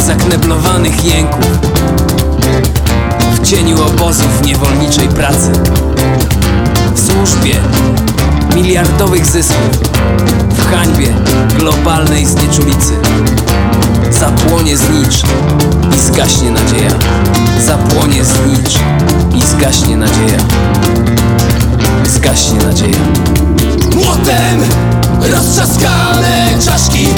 zakneblowanych jęków. W cieniu obozów niewolniczej pracy. W służbie miliardowych zysków. W hańbie globalnej znieczulicy. Zapłonie znicz i zgaśnie nadzieja. Zapłonie znicz i zgaśnie nadzieja. Zgaśnie nadzieja. Młotem roztrzaskane czaszki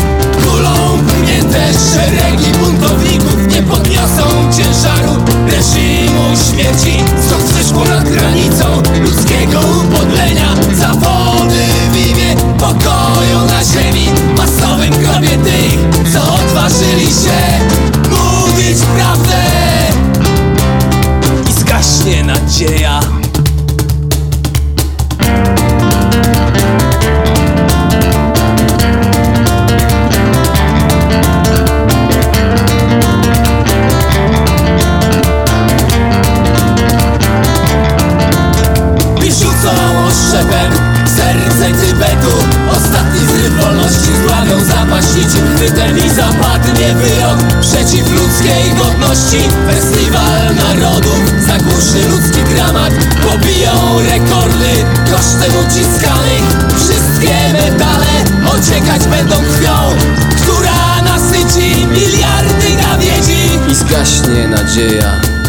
Stąd przyszło nad granicą ludzkiego upodlenia. Zawody w imię pokoju na ziemi Masowym grobie tych, co odważyli się mówić prawdę. I zgaśnie nadzieja Tybetu Ostatni zryw wolności zławią zapaśniczy chwytem I zapadnie wyrok przeciw ludzkiej godności. Festiwal narodów zagłuszy ludzki dramat. Pobiją rekordy kosztem uciskanych. Wszystkie medale ociekać będą krwią Która nasyci miliardy nawiedzi. I zgaśnie nadzieja